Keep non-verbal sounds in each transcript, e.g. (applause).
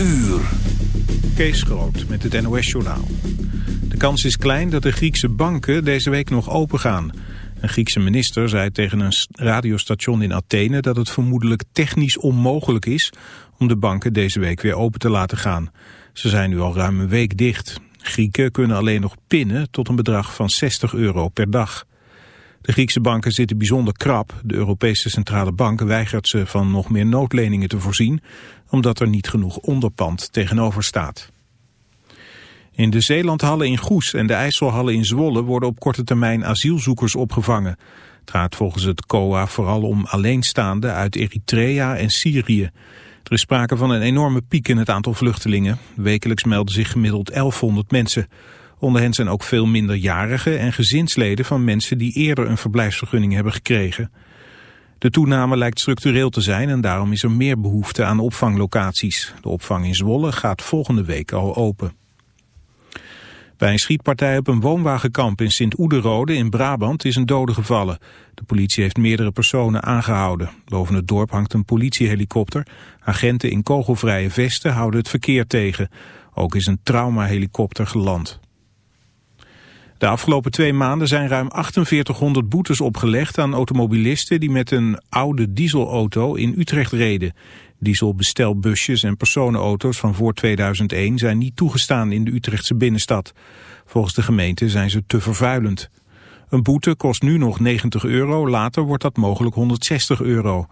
uur. Kees Groot met het NOS-journaal. De kans is klein dat de Griekse banken deze week nog open gaan. Een Griekse minister zei tegen een radiostation in Athene... dat het vermoedelijk technisch onmogelijk is... om de banken deze week weer open te laten gaan. Ze zijn nu al ruim een week dicht. Grieken kunnen alleen nog pinnen tot een bedrag van 60 euro per dag. De Griekse banken zitten bijzonder krap. De Europese Centrale Bank weigert ze van nog meer noodleningen te voorzien, omdat er niet genoeg onderpand tegenover staat. In de Zeelandhallen in Goes en de IJsselhallen in Zwolle worden op korte termijn asielzoekers opgevangen. Het gaat volgens het COA vooral om alleenstaanden uit Eritrea en Syrië. Er is sprake van een enorme piek in het aantal vluchtelingen. Wekelijks melden zich gemiddeld 1100 mensen. Onder hen zijn ook veel minderjarigen en gezinsleden van mensen die eerder een verblijfsvergunning hebben gekregen. De toename lijkt structureel te zijn en daarom is er meer behoefte aan opvanglocaties. De opvang in Zwolle gaat volgende week al open. Bij een schietpartij op een woonwagenkamp in Sint-Oederode in Brabant is een dode gevallen. De politie heeft meerdere personen aangehouden. Boven het dorp hangt een politiehelikopter. Agenten in kogelvrije vesten houden het verkeer tegen. Ook is een traumahelikopter geland. De afgelopen twee maanden zijn ruim 4800 boetes opgelegd aan automobilisten die met een oude dieselauto in Utrecht reden. Dieselbestelbusjes en personenauto's van voor 2001 zijn niet toegestaan in de Utrechtse binnenstad. Volgens de gemeente zijn ze te vervuilend. Een boete kost nu nog 90 euro, later wordt dat mogelijk 160 euro.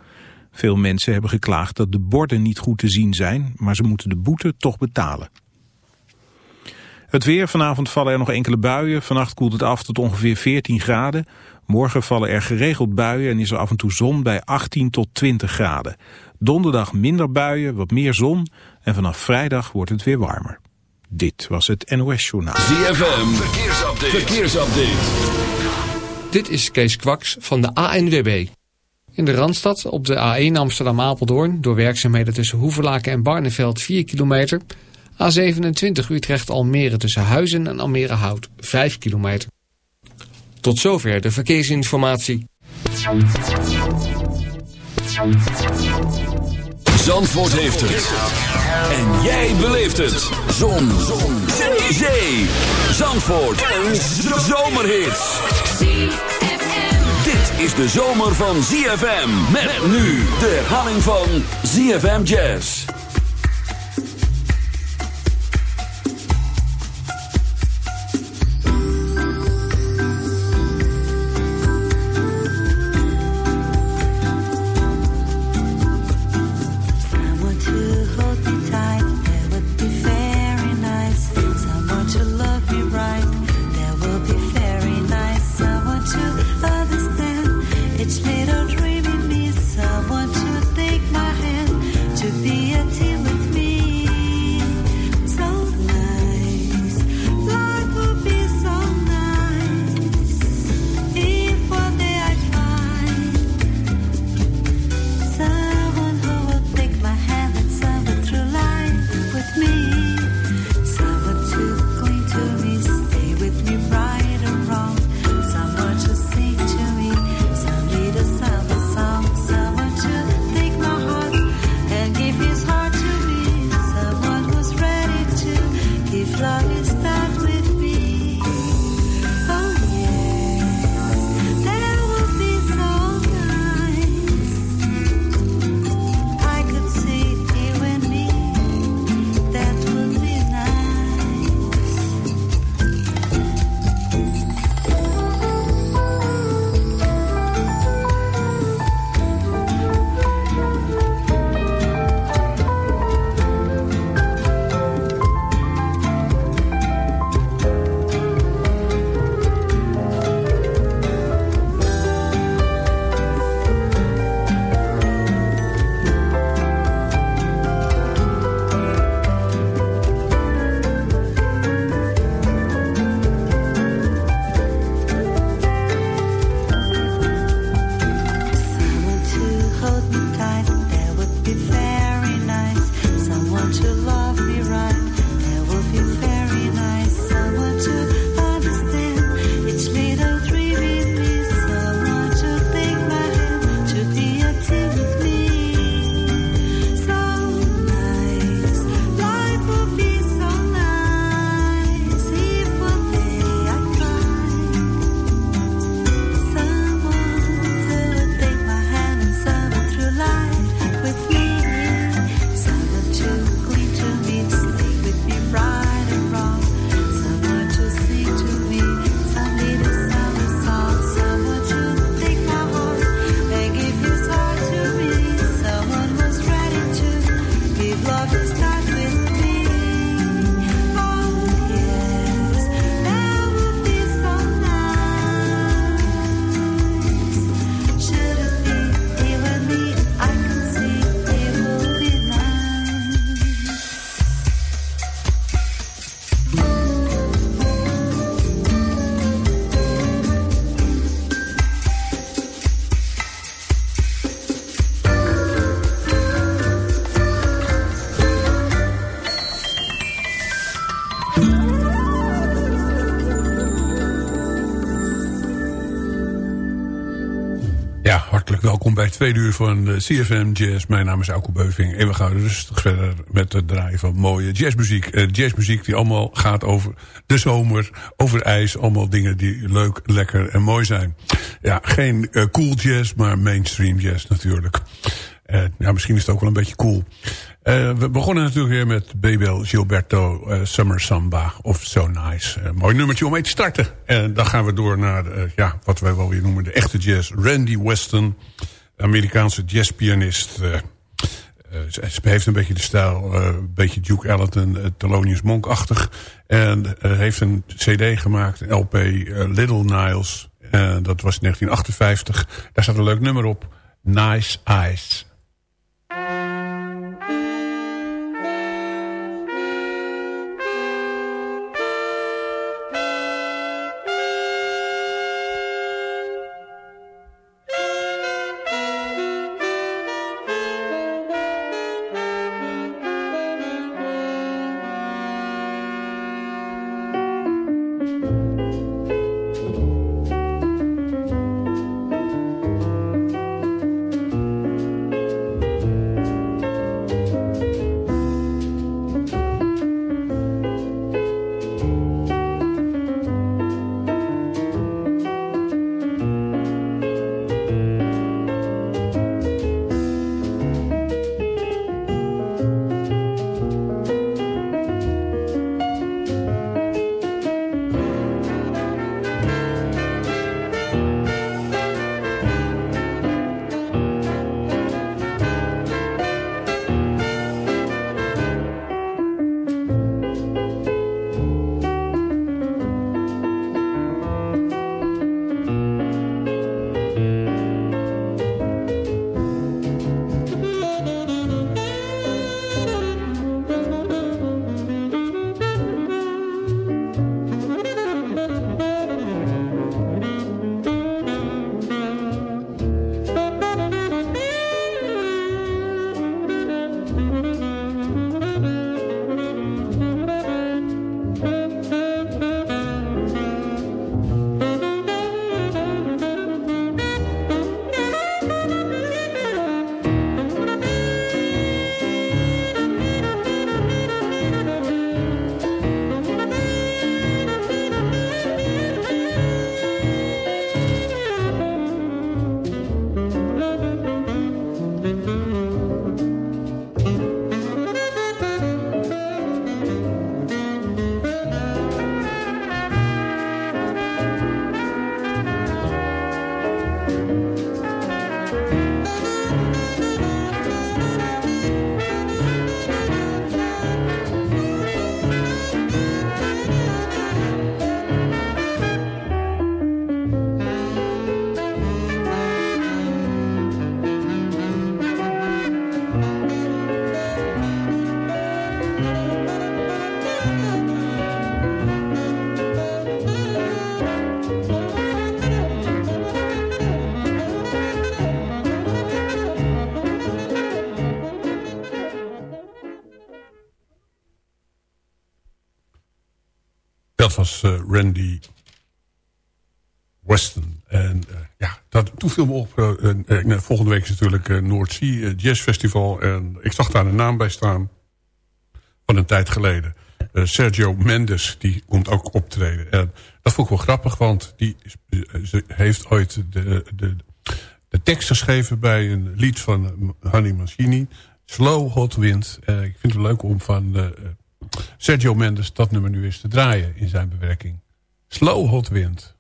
Veel mensen hebben geklaagd dat de borden niet goed te zien zijn, maar ze moeten de boete toch betalen. Het weer, vanavond vallen er nog enkele buien. Vannacht koelt het af tot ongeveer 14 graden. Morgen vallen er geregeld buien en is er af en toe zon bij 18 tot 20 graden. Donderdag minder buien, wat meer zon en vanaf vrijdag wordt het weer warmer. Dit was het NOS Journaal. ZFM, verkeersupdate. verkeersupdate. Dit is Kees Kwaks van de ANWB. In de Randstad op de A1 Amsterdam-Apeldoorn... door werkzaamheden tussen Hoevelaken en Barneveld 4 kilometer... A27 Utrecht-Almere tussen Huizen en Almere-Hout 5 kilometer. Tot zover de verkeersinformatie. Zandvoort heeft het. En jij beleeft het. Zon. Zon. Zee. Zandvoort. Een zomerhit. Dit is de zomer van ZFM. Met nu de herhaling van ZFM Jazz. Tweede uur van uh, CFM Jazz. Mijn naam is Auke Beuving en we gaan rustig verder met het draaien van mooie jazzmuziek. Uh, jazzmuziek die allemaal gaat over de zomer, over ijs. Allemaal dingen die leuk, lekker en mooi zijn. Ja, geen uh, cool jazz, maar mainstream jazz natuurlijk. ja, misschien is het ook wel een beetje cool. We begonnen natuurlijk weer met Bebel Gilberto Summer Samba of So Nice. Mooi nummertje om mee te starten. En dan gaan we door naar ja, wat wij wel weer noemen de echte jazz. Randy Weston, Amerikaanse jazzpianist. ze heeft een beetje de stijl, een beetje Duke Ellington, Thelonious Monk-achtig. En heeft een cd gemaakt, LP Little Niles. En dat was in 1958. Daar staat een leuk nummer op. Nice Eyes. Was uh, Randy Weston. En uh, ja, dat, toen viel me op. Uh, volgende week is natuurlijk Noordzee Jazz Festival. En ik zag daar een naam bij staan. Van een tijd geleden. Sergio Mendes, die komt ook optreden. En dat vond ik wel grappig, want die heeft ooit de, de, de tekst geschreven bij een lied van Honey Mancini. Slow Hot Wind. ik vind het leuk om van Sergio Mendes dat nummer nu eens te draaien in zijn bewerking. Slow Hot Wind.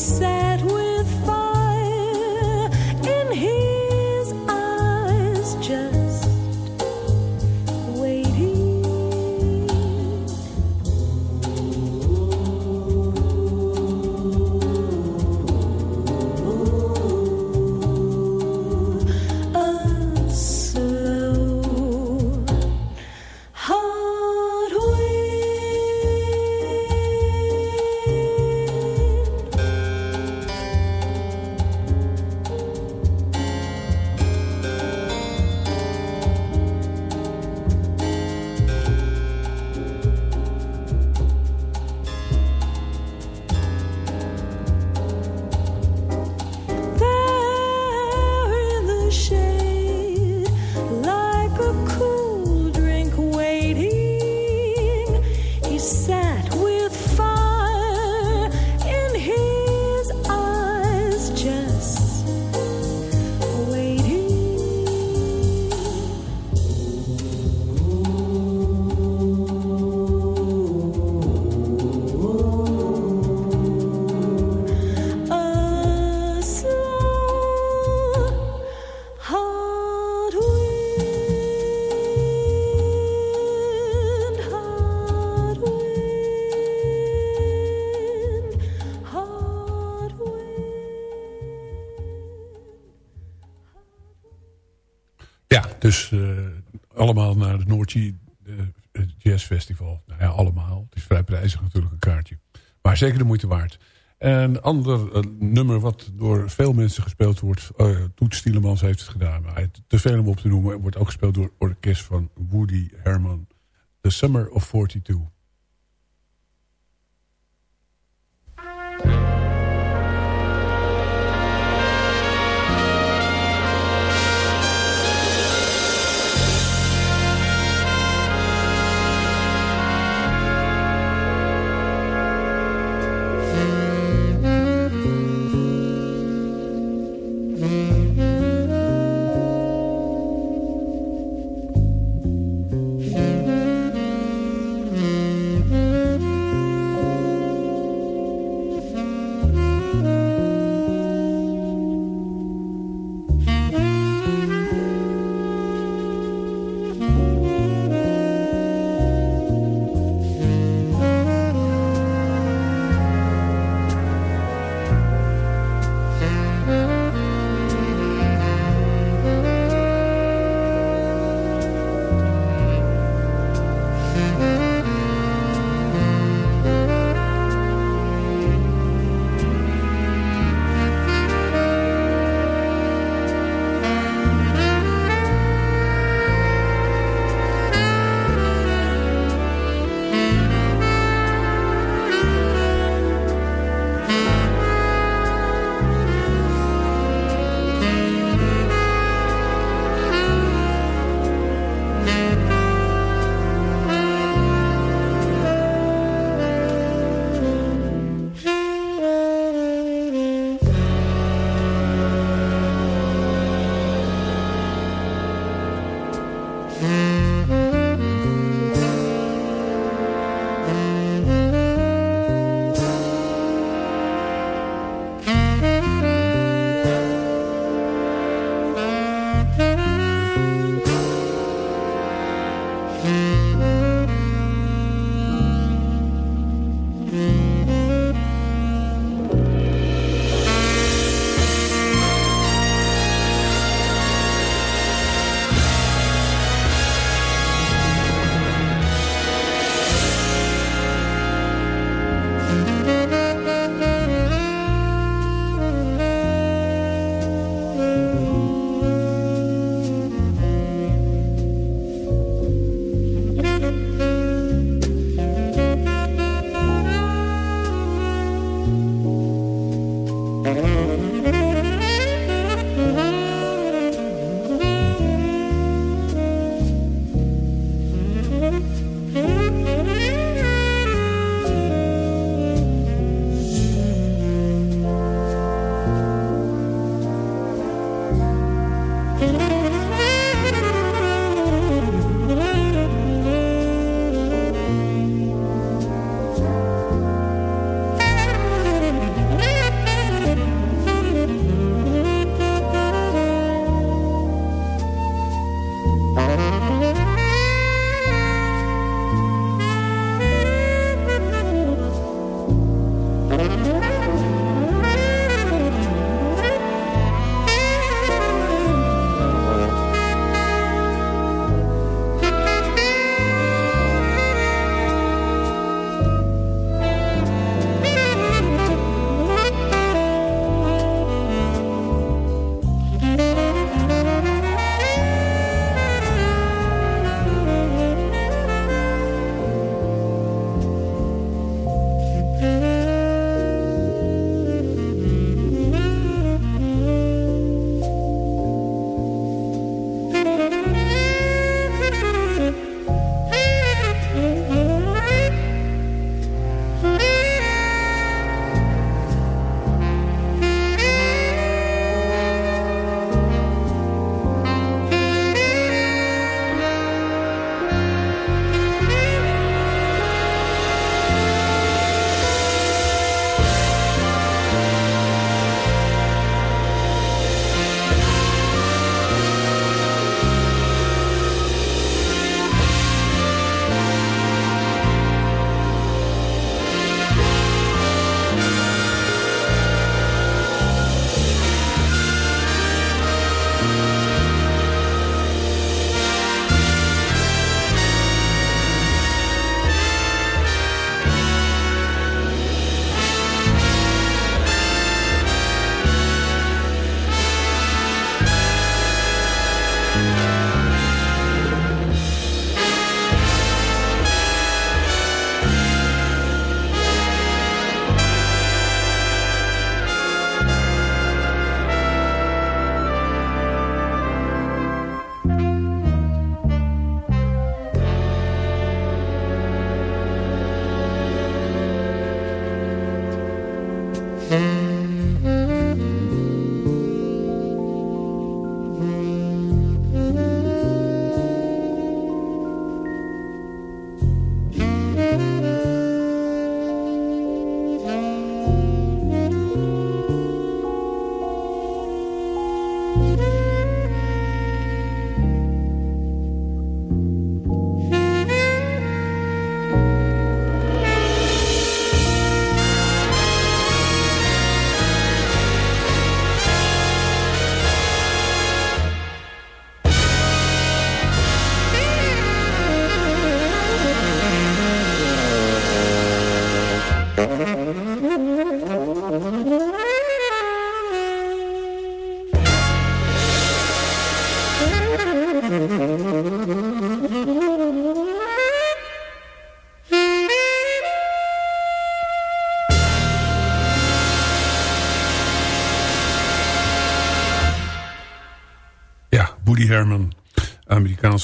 say dus allemaal naar het Noordje Jazz Festival. Nou ja, allemaal. Het is vrij prijzig natuurlijk een kaartje. Maar zeker de moeite waard. Een ander nummer wat door veel mensen gespeeld wordt... Uh, Toet Stielemans heeft het gedaan. Maar te veel om op te noemen. wordt ook gespeeld door orkest van Woody Herman. The Summer of 42.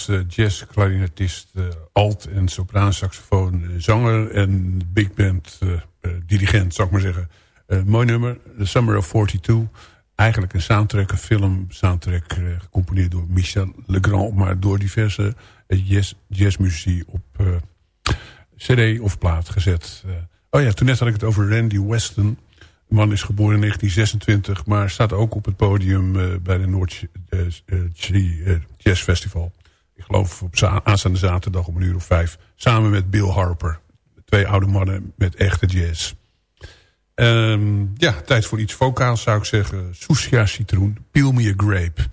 Amerikaanse jazz-clarinetist, uh, alt- en sopraansaxofoon, uh, zanger en big band dirigent, zou ik maar zeggen. mooi nummer, The Summer of 42. Eigenlijk een soundtrack, een film soundtrack, gecomponeerd door Michel Legrand, maar door diverse jazz, jazzmuzici op cd of plaat gezet. oh ja, toen net had ik het over Randy Weston. De man is geboren in 1926, maar staat ook op het podium bij de Noord uh, Jazz Festival. Ik geloof op aanstaande zaterdag om een uur of vijf. Samen met Bill Harper. Twee oude mannen met echte jazz. Um, ja, tijd voor iets vocaals zou ik zeggen. Sousia citroen, peel me a grape.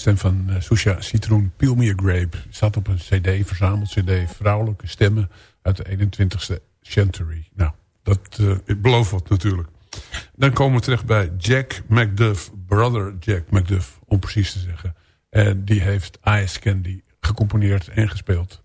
Stem van uh, Susha Citroen, Peel Me Grape. Zat op een cd, verzameld cd, vrouwelijke stemmen uit de 21ste century. Nou, dat uh, wat natuurlijk. Dan komen we terecht bij Jack McDuff, brother Jack McDuff, om precies te zeggen. En die heeft Ice Candy gecomponeerd en gespeeld.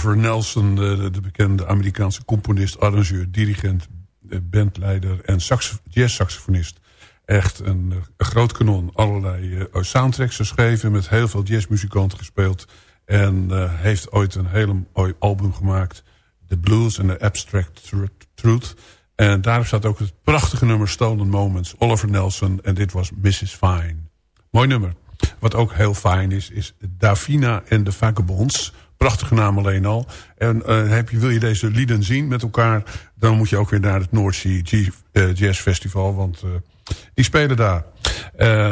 Oliver Nelson, de, de bekende Amerikaanse componist, arrangeur, dirigent, eh, bandleider en sax, jazzsaxofonist. Echt een, een, groot kanon. Allerlei uh, soundtracks geschreven, met heel veel jazzmuzikanten gespeeld. En heeft ooit een hele mooi album gemaakt. The Blues and the Abstract Truth. En daarop staat ook het prachtige nummer Stolen Moments. Oliver Nelson en dit was Mrs. Fine. Mooi nummer. Wat ook heel fijn is, is Davina en de Vagabonds. Prachtige naam alleen al. En uh, heb je, wil je deze lieden zien met elkaar... dan moet je ook weer naar het Noordzee uh, Jazz Festival. Want uh, die spelen daar.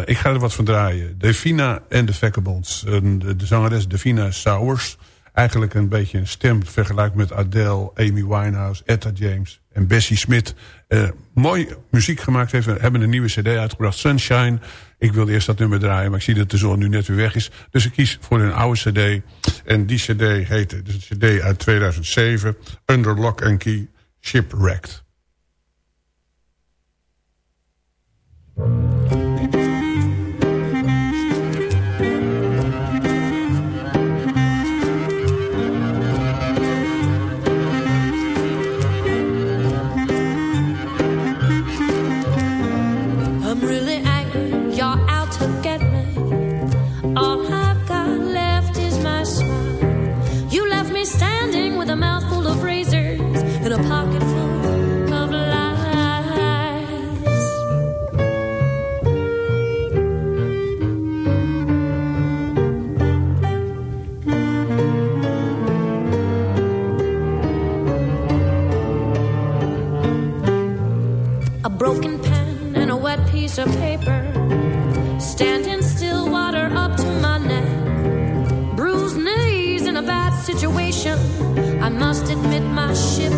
ik ga er wat van draaien. Davina en de Vagabonds. de, de zangeres Davina Sowers. Eigenlijk een beetje een stem vergelijkt met Adele, Amy Winehouse, Etta James en Bessie Smith. mooi muziek gemaakt heeft. hebben een nieuwe cd uitgebracht, Sunshine... Ik wilde eerst dat nummer draaien, maar ik zie dat de zon nu net weer weg is. Dus ik kies voor een oude cd. En die cd heette, dus een cd uit 2007... Under Lock and Key, Shipwrecked. Of paper Standing still, water up to my neck. Bruised knees in a bad situation. I must admit my ship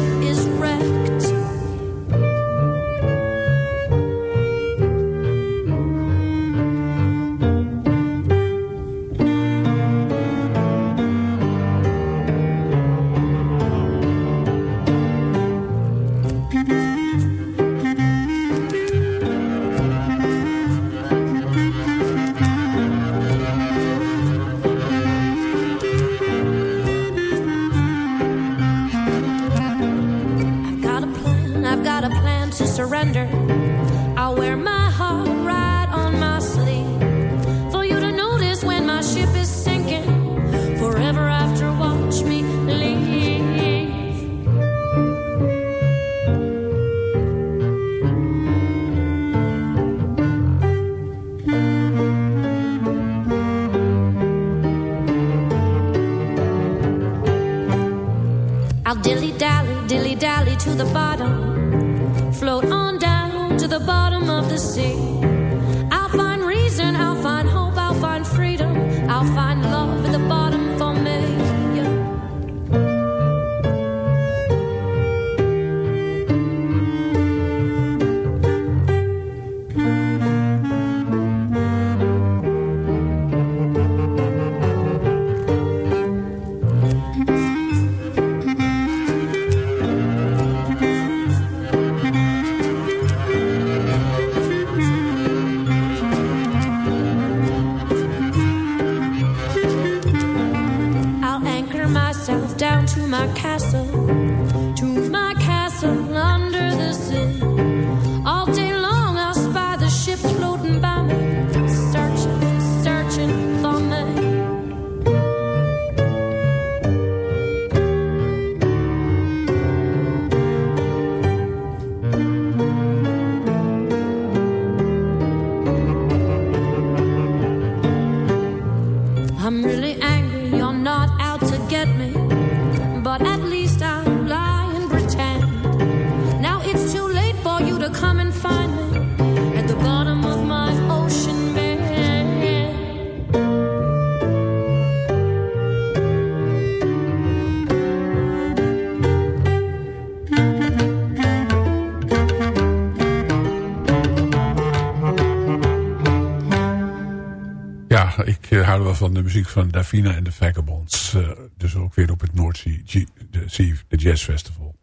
van de muziek van Davina en de Vagabonds. Uh, dus ook weer op het de, de Jazz Festival.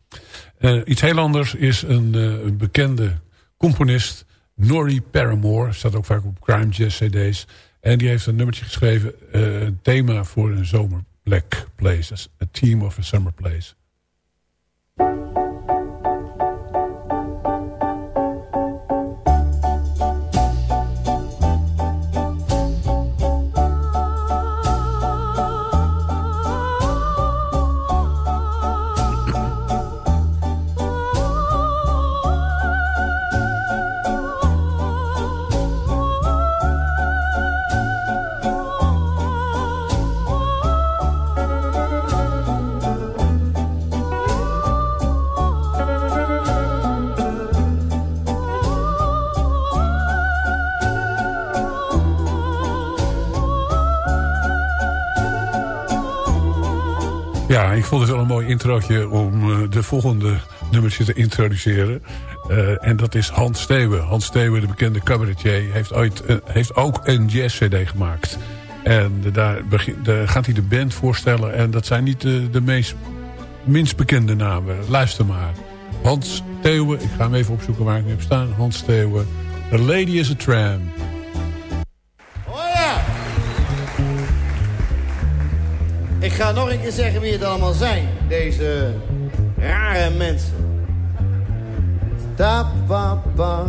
Uh, iets heel anders is een, uh, een, bekende componist, Norrie Paramore. Staat ook vaak op crime jazz cd's. En die heeft een nummertje geschreven, een thema voor een zomer, Black Place. A Team of a Summer Place. Ja, ik vond het wel een mooi introotje om uh, de volgende nummertje te introduceren. Uh, en dat is Hans Steeuwen. Hans Steeuwen, de bekende cabaretier, heeft, ooit, uh, heeft ook een jazz-cd gemaakt. En daar, begin, daar, gaat hij de band voorstellen. En dat zijn niet de, de meest, minst bekende namen. Luister maar. Hans Steeuwen, ik ga hem even opzoeken waar ik nu heb staan. Hans Steeuwen, The Lady is a Tram. Ga nog een keer zeggen wie het allemaal zijn. Deze rare mensen. Ta pa pa.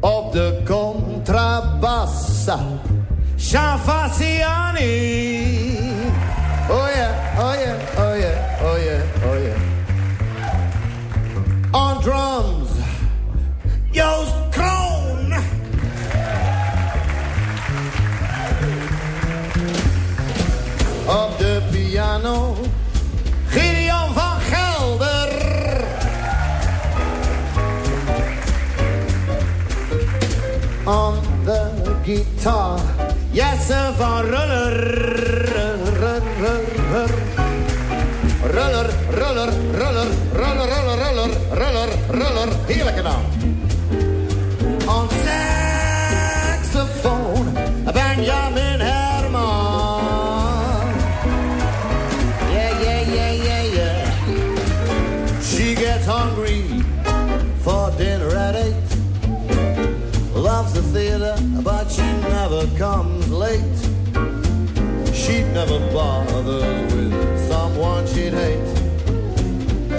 Op de contrabassa. Shafasiani. Oh ja, oh ja, oh ja, oh ja, oh ja. Drums, Joost Kroon. Op de piano, Gideon van Gelder. On the guitar, Jesse van Ruller. Ruller, ruller, ruller, ruller, ruller, ruller, ruller, ruller. Heerlijke naam. On saxofoon, Benjamin Herman. Yeah, yeah, yeah, yeah, yeah. She gets hungry for dinner at eight. Loves the theater, but she never comes late. She'd never bother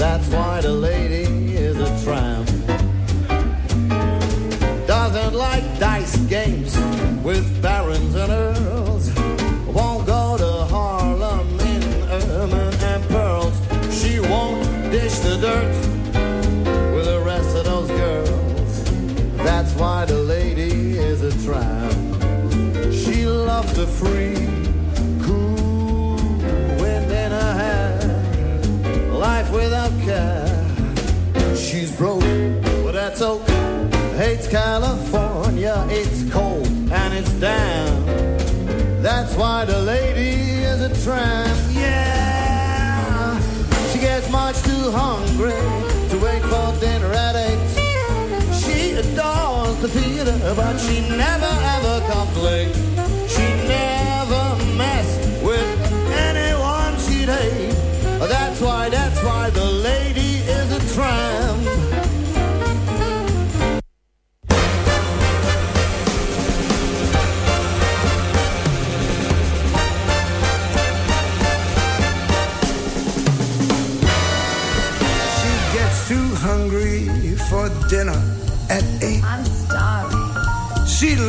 That's why the lady is a tramp. Doesn't like dice games with barons and earls. California, it's cold and it's damp. That's why the lady is a tramp. Yeah, she gets much too hungry to wait for dinner at eight. She adores the theater, but she never ever comes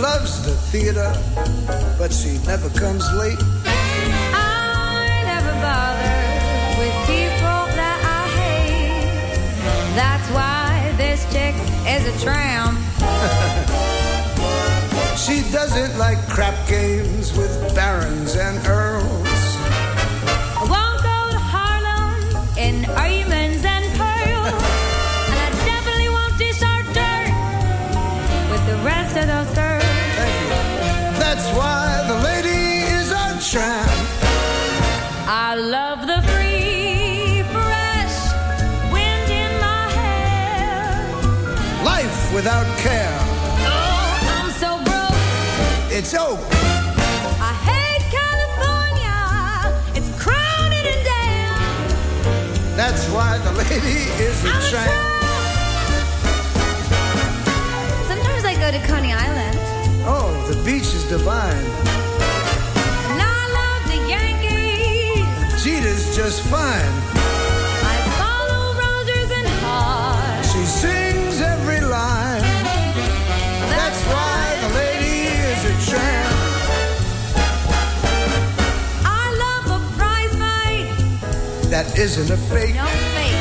loves the theater, but she never comes late. I never bother with people that I hate. That's why this chick is a tramp. (laughs) She doesn't like crap games with barons and earls. I won't go to Harlem in diamonds love the free, fresh wind in my hair. Life without care. Oh, I'm so broke. It's oak. I hate California. It's crowded and damn. That's why the lady is tramp. Sometimes I go to Coney Island. Oh, the beach is divine. Jeter's just fine. I follow Rogers and Hart. She sings every line. That's why the lady is a tramp. I love a prize fight. That isn't a fake. No fake.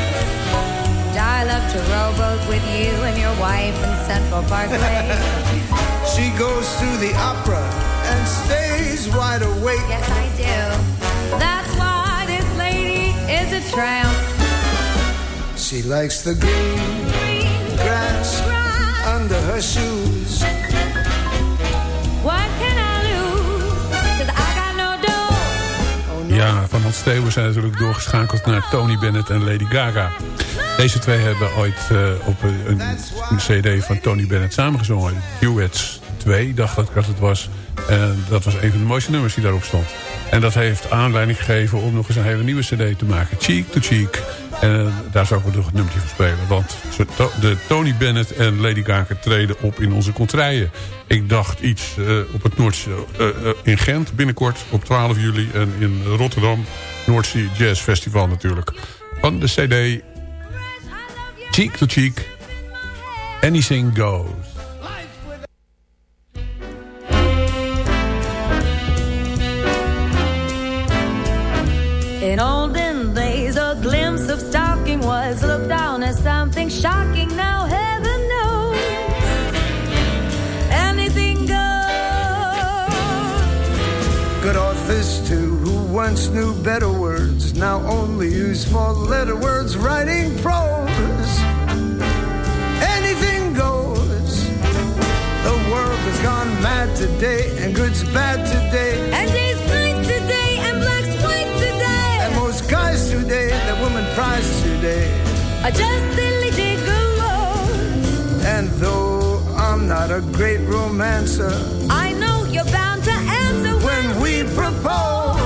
And I love to rowboat with you and your wife in Central Parkway. (laughs) She goes to the opera and stays wide awake. yes, I do. That's tramp. She likes the green Green grass grass. under her shoes. What can I lose? Cause I got no dough. Ja, van Hans Steeuwen zijn natuurlijk doorgeschakeld naar Tony Bennett en Lady Gaga. Deze twee hebben ooit eh, op een, een, een cd van Tony Bennett samengezongen. Duets 2, dacht ik dat het was. En dat was een van de mooiste nummers die daarop stond. En dat heeft aanleiding gegeven om nog eens een hele nieuwe cd te maken. Cheek to Cheek. En eh, daar zou ik ook nog het nummertje van spelen. Want de Tony Bennett en Lady Gaga treden op in onze contraien. Ik dacht iets eh, op het Noordzee, eh, in Gent binnenkort op 12 juli. En in Rotterdam, Noordzee Jazz Festival natuurlijk. Van de cd Cheek to Cheek. Anything Goes. Once knew better words, now only use four letter words writing prose. Anything goes. The world has gone mad today, and good's bad today. And days night today, and black's white today. And most guys today, that woman prize today. Are just silly gigolos. And though I'm not a great romancer, I know you're bound to answer when we propose,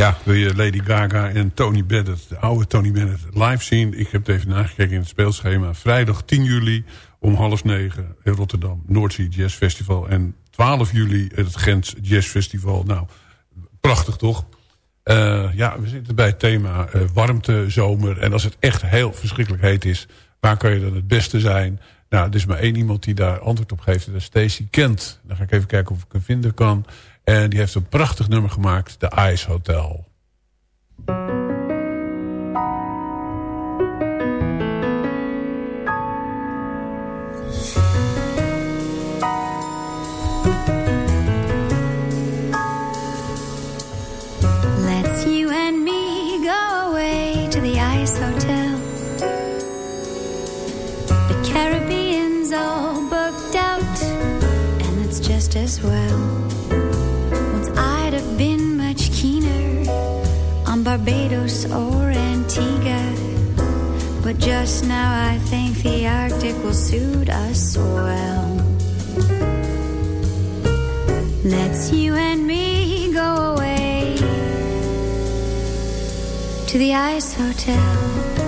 Ja, wil je Lady Gaga en Tony Bennett, de oude Tony Bennett, live zien? Ik heb het even nagekeken in het speelschema. Vrijdag 10 juli om half negen in Rotterdam, Noordzee Jazz Festival. En 12 juli het Gent Jazz Festival. Nou, prachtig toch? Eh, ja, we zitten bij het thema eh, warmte, zomer. En als het echt heel verschrikkelijk heet is, waar kan je dan het beste zijn? Nou, er is maar één iemand die daar antwoord op geeft. Dat is Stacy Kent. Dan ga ik even kijken of ik hem vinden kan. En die heeft een prachtig nummer gemaakt. The Ice Hotel. Let's you and me go away to the ice hotel. The Caribbean's all booked out, and it's just as well. Barbados or Antigua. But just now I think the Arctic will suit us well. Let's you and me go away to the ice hotel.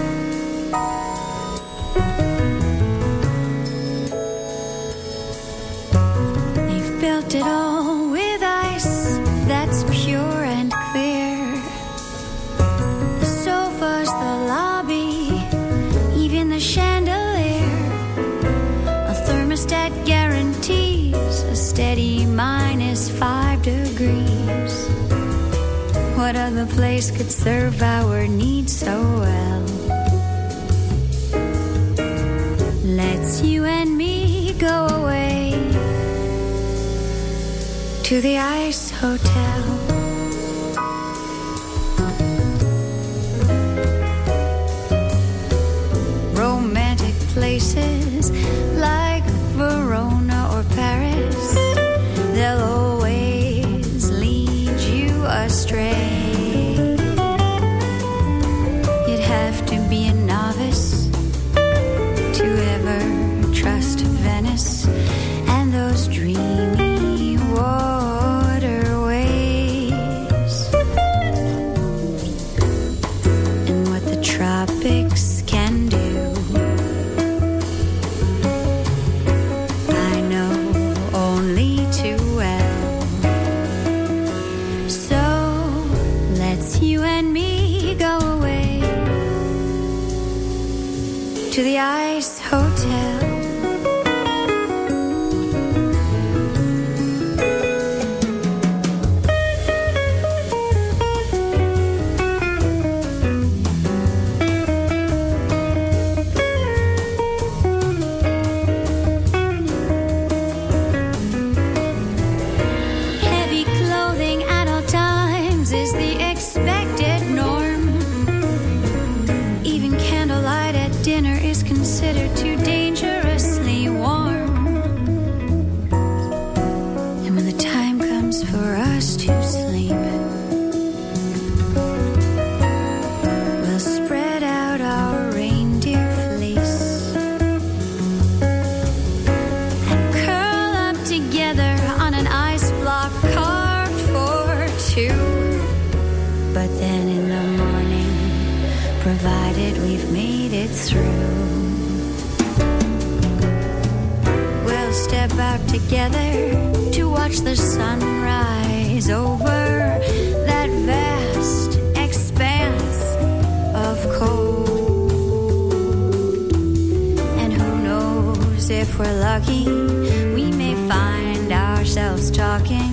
What other place could serve our needs so well? Let's you and me go away to the ice hotel. We've made it through, we'll step out together to watch the sunrise over that vast expanse of cold. And who knows if we're lucky, we may find ourselves talking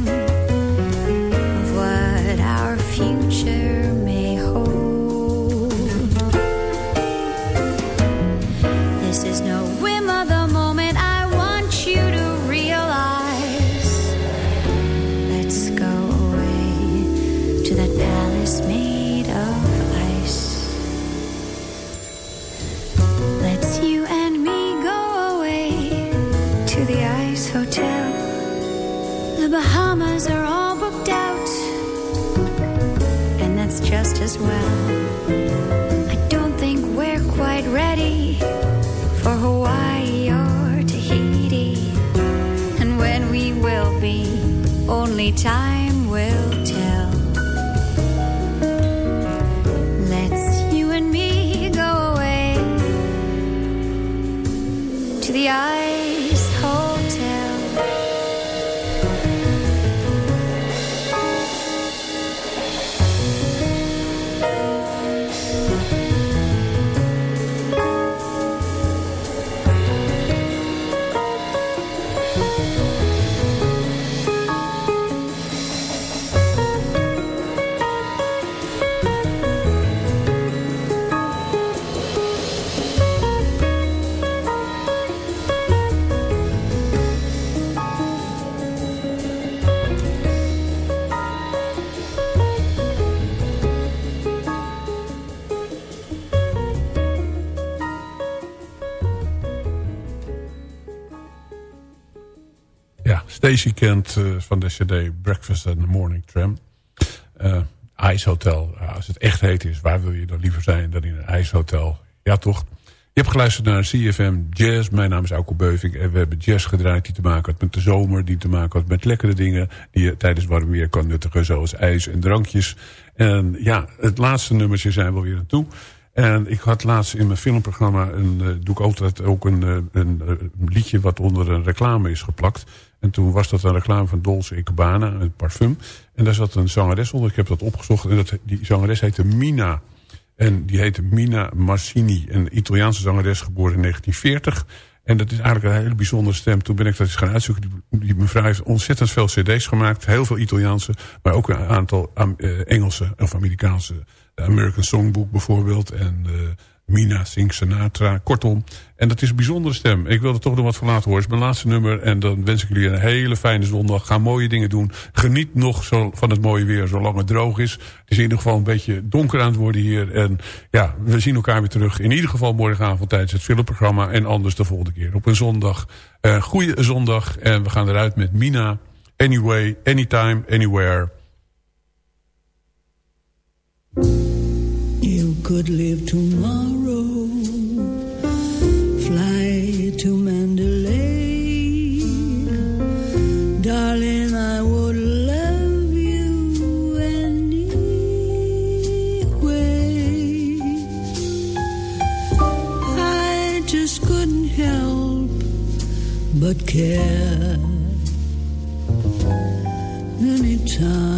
Stacy Kent eh, van de cd Breakfast and the Morning Tram. Eh ijshotel. Ja, als het echt heet is, waar wil je dan liever zijn dan in een ijshotel? Ja, toch? Je hebt geluisterd naar CFM Jazz. Mijn naam is Auko Beuving. En we hebben jazz gedraaid die te maken had met de zomer. Die te maken had met lekkere dingen. Die je tijdens warm weer kan nuttigen. Zoals ijs en drankjes. En ja, het laatste nummertje zijn we weer aan toe. En ik had laatst in mijn filmprogramma... Een, eh, doe ik altijd ook een, eh, een, eh, een liedje wat onder een reclame is geplakt. En toen was dat een reclame van Dolce Gabbana, een parfum. En daar zat een zangeres onder. Ik heb dat opgezocht. En dat, die zangeres heette Mina. En die heette Mina Marcini. Een Italiaanse zangeres, geboren in 1940. En dat is eigenlijk een hele bijzondere stem. Toen ben ik dat eens gaan uitzoeken. Die, mevrouw heeft ontzettend veel cd's gemaakt. Heel veel Italiaanse, maar ook een aantal uh, Engelse of Amerikaanse. American Songbook bijvoorbeeld. En uh, Mina Singh Sinatra. Kortom. En dat is een bijzondere stem. Ik wil er toch nog wat van laten horen. Het is mijn laatste nummer. En dan wens ik jullie een hele fijne zondag. Ga mooie dingen doen. Geniet nog zo van het mooie weer zolang het droog is. Het is in ieder geval een beetje donker aan het worden hier. En ja, we zien elkaar weer terug. In ieder geval morgenavond tijdens het filmprogramma. En anders de volgende keer op een zondag. Goeie zondag. En we gaan eruit met Mina. Anyway, anytime, anywhere. You could live tomorrow, to Mandalay. Darling, I would love you anyway. I just couldn't help but care anytime.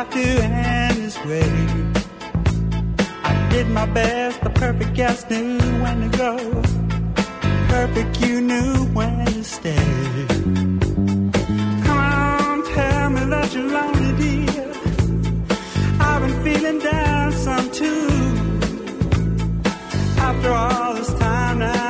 Have to end this way. I did my best. The perfect guest knew when to go. Perfect, you knew when to stay. Come on, tell me that you're lonely, dear. I've been feeling down some too. After all this time now,